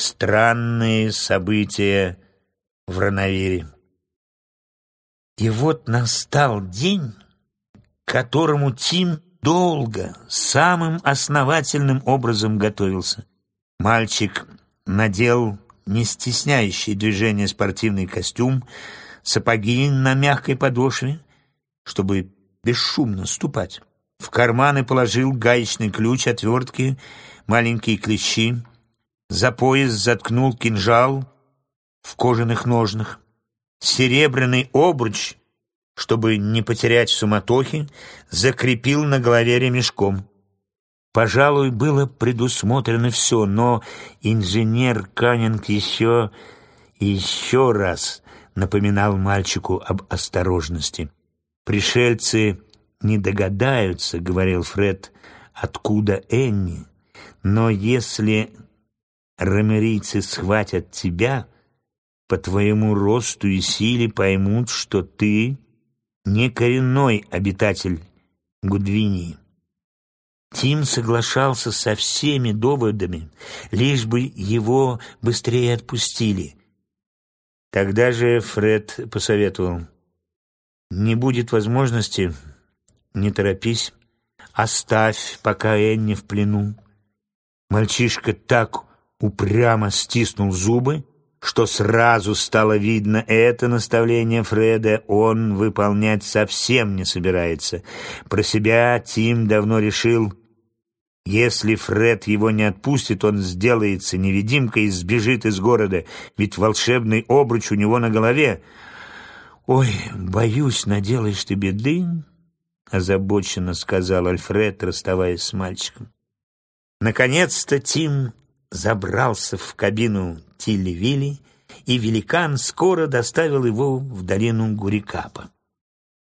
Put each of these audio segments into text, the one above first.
Странные события в Рановире. И вот настал день, к которому Тим долго, самым основательным образом готовился. Мальчик надел не стесняющий движение спортивный костюм, сапоги на мягкой подошве, чтобы бесшумно ступать. В карманы положил гаечный ключ, отвертки, маленькие клещи. За пояс заткнул кинжал в кожаных ножнах. Серебряный обруч, чтобы не потерять в суматохе, закрепил на голове ремешком. Пожалуй, было предусмотрено все, но инженер Каннинг еще еще раз напоминал мальчику об осторожности. «Пришельцы не догадаются, — говорил Фред, — откуда Энни, но если ромерийцы схватят тебя, по твоему росту и силе поймут, что ты не коренной обитатель Гудвинии». Тим соглашался со всеми доводами, лишь бы его быстрее отпустили. Тогда же Фред посоветовал, «Не будет возможности, не торопись, оставь, пока Энни в плену». Мальчишка так упрямо стиснул зубы, что сразу стало видно это наставление Фреда он выполнять совсем не собирается. Про себя Тим давно решил, если Фред его не отпустит, он сделается невидимкой и сбежит из города, ведь волшебный обруч у него на голове. «Ой, боюсь, наделаешь ты беды», — озабоченно сказал Альфред, расставаясь с мальчиком. Наконец-то Тим забрался в кабину Тилли-Вилли, и великан скоро доставил его в долину Гурикапа.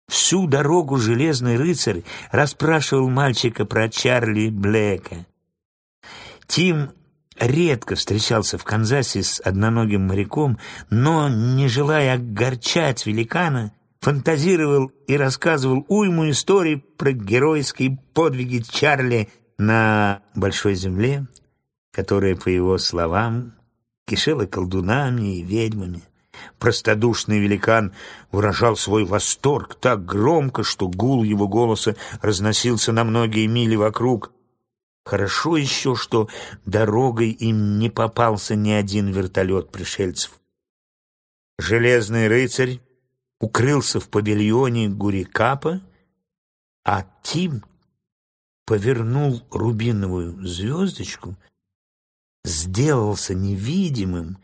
Всю дорогу железный рыцарь расспрашивал мальчика про Чарли Блэка. Тим редко встречался в Канзасе с одноногим моряком, но, не желая огорчать великана, фантазировал и рассказывал уйму историй про геройские подвиги Чарли на Большой Земле, которая, по его словам, кишела колдунами и ведьмами. Простодушный великан выражал свой восторг так громко, что гул его голоса разносился на многие мили вокруг. Хорошо еще, что дорогой им не попался ни один вертолет пришельцев. Железный рыцарь укрылся в павильоне Гурикапа, а Тим повернул рубиновую звездочку, сделался невидимым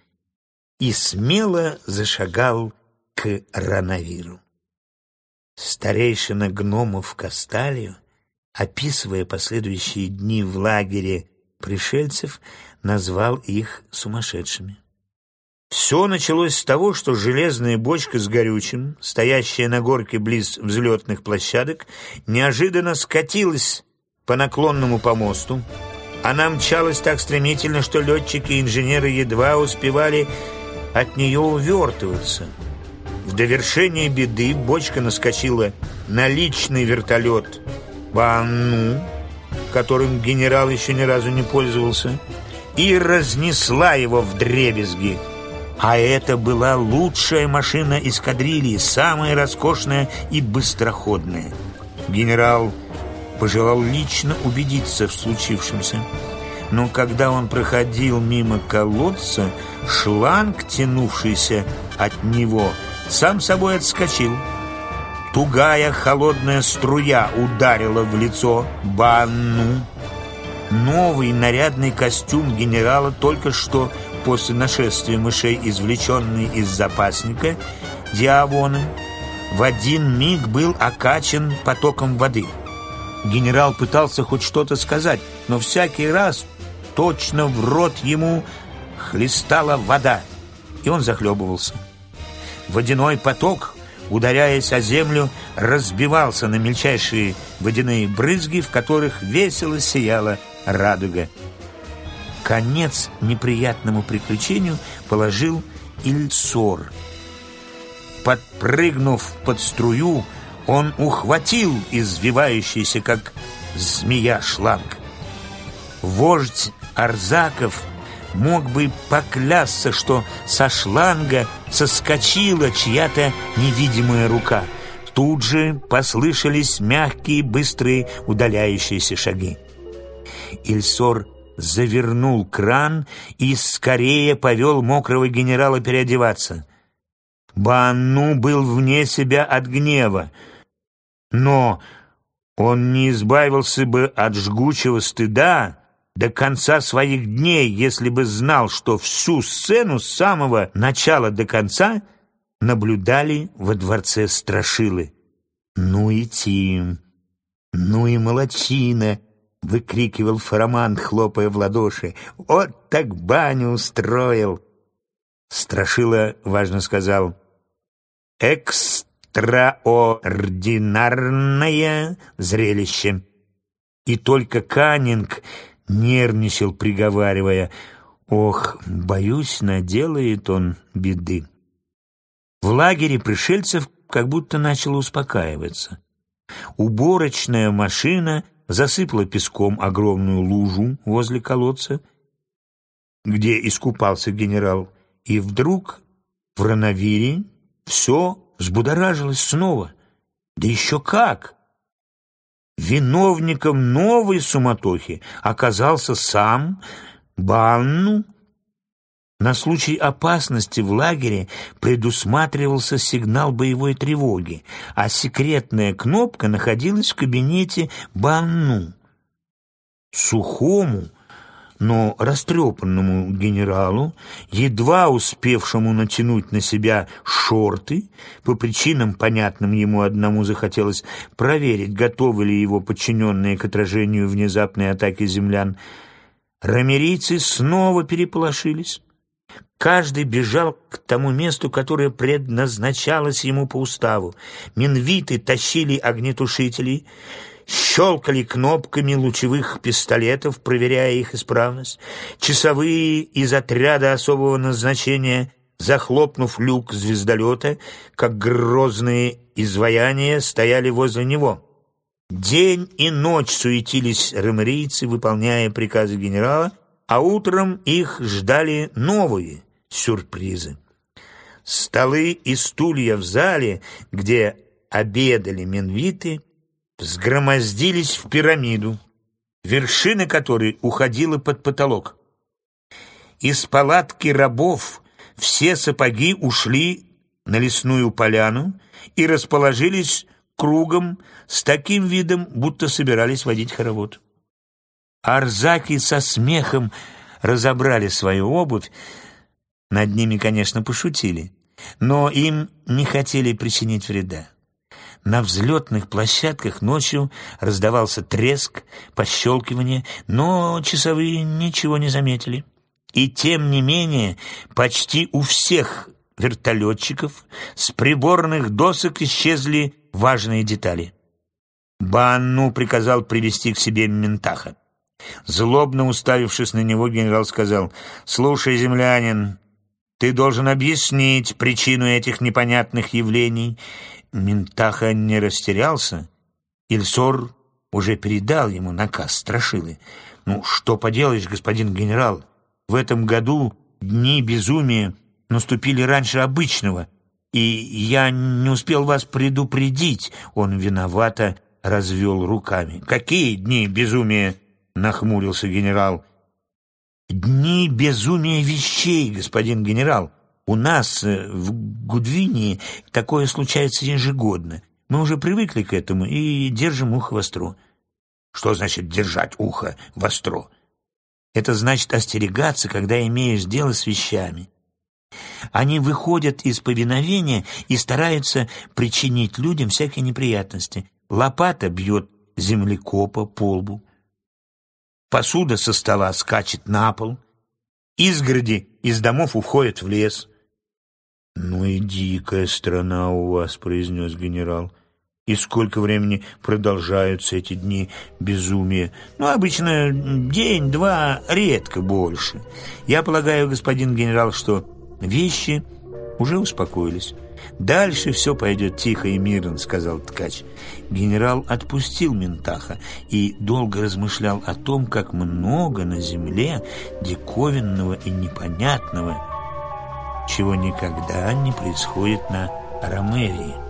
и смело зашагал к Ранавиру. Старейшина гномов Касталью, описывая последующие дни в лагере пришельцев, назвал их сумасшедшими. Все началось с того, что железная бочка с горючим, стоящая на горке близ взлетных площадок, неожиданно скатилась по наклонному помосту. Она мчалась так стремительно, что летчики и инженеры едва успевали от нее увертываться. В довершение беды бочка наскочила на личный вертолет Ванну, которым генерал еще ни разу не пользовался, и разнесла его в дребезги. А это была лучшая машина эскадрильи, самая роскошная и быстроходная. Генерал пожелал лично убедиться в случившемся но когда он проходил мимо колодца, шланг, тянувшийся от него, сам собой отскочил. Тугая холодная струя ударила в лицо Банну. Новый нарядный костюм генерала только что после нашествия мышей, извлеченный из запасника Диавона, в один миг был окачан потоком воды. Генерал пытался хоть что-то сказать, но всякий раз точно в рот ему хлестала вода, и он захлебывался. Водяной поток, ударяясь о землю, разбивался на мельчайшие водяные брызги, в которых весело сияла радуга. Конец неприятному приключению положил Ильсор. Подпрыгнув под струю, он ухватил извивающийся, как змея, шланг. Вождь Арзаков мог бы поклясться, что со шланга соскочила чья-то невидимая рука. Тут же послышались мягкие, быстрые, удаляющиеся шаги. Ильсор завернул кран и скорее повел мокрого генерала переодеваться. Банну был вне себя от гнева, но он не избавился бы от жгучего стыда до конца своих дней, если бы знал, что всю сцену с самого начала до конца наблюдали во дворце Страшилы. «Ну и Тим! Ну и молочина!» — выкрикивал Фарамант, хлопая в ладоши. «Вот так баню устроил!» Страшила важно сказал. «Экстраординарное зрелище!» И только Каннинг нервничал, приговаривая. «Ох, боюсь, наделает он беды!» В лагере пришельцев как будто начало успокаиваться. Уборочная машина засыпала песком огромную лужу возле колодца, где искупался генерал, и вдруг в Рановире все взбудоражилось снова. Да еще как! Виновником новой суматохи оказался сам Банну. На случай опасности в лагере предусматривался сигнал боевой тревоги, а секретная кнопка находилась в кабинете Банну. Сухому, но растрепанному генералу, едва успевшему натянуть на себя шорты, по причинам, понятным ему одному, захотелось проверить, готовы ли его подчиненные к отражению внезапной атаки землян, рамерийцы снова переполошились. Каждый бежал к тому месту, которое предназначалось ему по уставу. Минвиты тащили огнетушители, щелкали кнопками лучевых пистолетов, проверяя их исправность. Часовые из отряда особого назначения, захлопнув люк звездолета, как грозные изваяния, стояли возле него. День и ночь суетились ремерийцы, выполняя приказы генерала, а утром их ждали новые сюрпризы. Столы и стулья в зале, где обедали менвиты, взгромоздились в пирамиду, вершина которой уходила под потолок. Из палатки рабов все сапоги ушли на лесную поляну и расположились кругом с таким видом, будто собирались водить хоровод. Арзаки со смехом разобрали свою обувь, над ними, конечно, пошутили, но им не хотели причинить вреда. На взлетных площадках ночью раздавался треск, пощелкивание, но часовые ничего не заметили. И тем не менее почти у всех вертолетчиков с приборных досок исчезли важные детали. Банну приказал привести к себе Ментаха. Злобно уставившись на него, генерал сказал, «Слушай, землянин, ты должен объяснить причину этих непонятных явлений Ментаха не растерялся. Ильсор уже передал ему наказ Страшилы. «Ну, что поделаешь, господин генерал, в этом году дни безумия наступили раньше обычного, и я не успел вас предупредить». Он виновато развел руками. «Какие дни безумия?» — нахмурился генерал. «Дни безумия вещей, господин генерал. У нас э, в Гудвине такое случается ежегодно. Мы уже привыкли к этому и держим ухо востро. Что значит держать ухо востро? Это значит остерегаться, когда имеешь дело с вещами. Они выходят из повиновения и стараются причинить людям всякие неприятности. Лопата бьет землекопа по лбу. Посуда со стола скачет на пол. Изгороди из домов уходят в лес. «Ну и дикая страна у вас», — произнес генерал. «И сколько времени продолжаются эти дни безумия? Ну, обычно день-два, редко больше. Я полагаю, господин генерал, что вещи уже успокоились». «Дальше все пойдет тихо и мирно», — сказал ткач. Генерал отпустил Ментаха и долго размышлял о том, как много на земле диковинного и непонятного, чего никогда не происходит на Ромерии.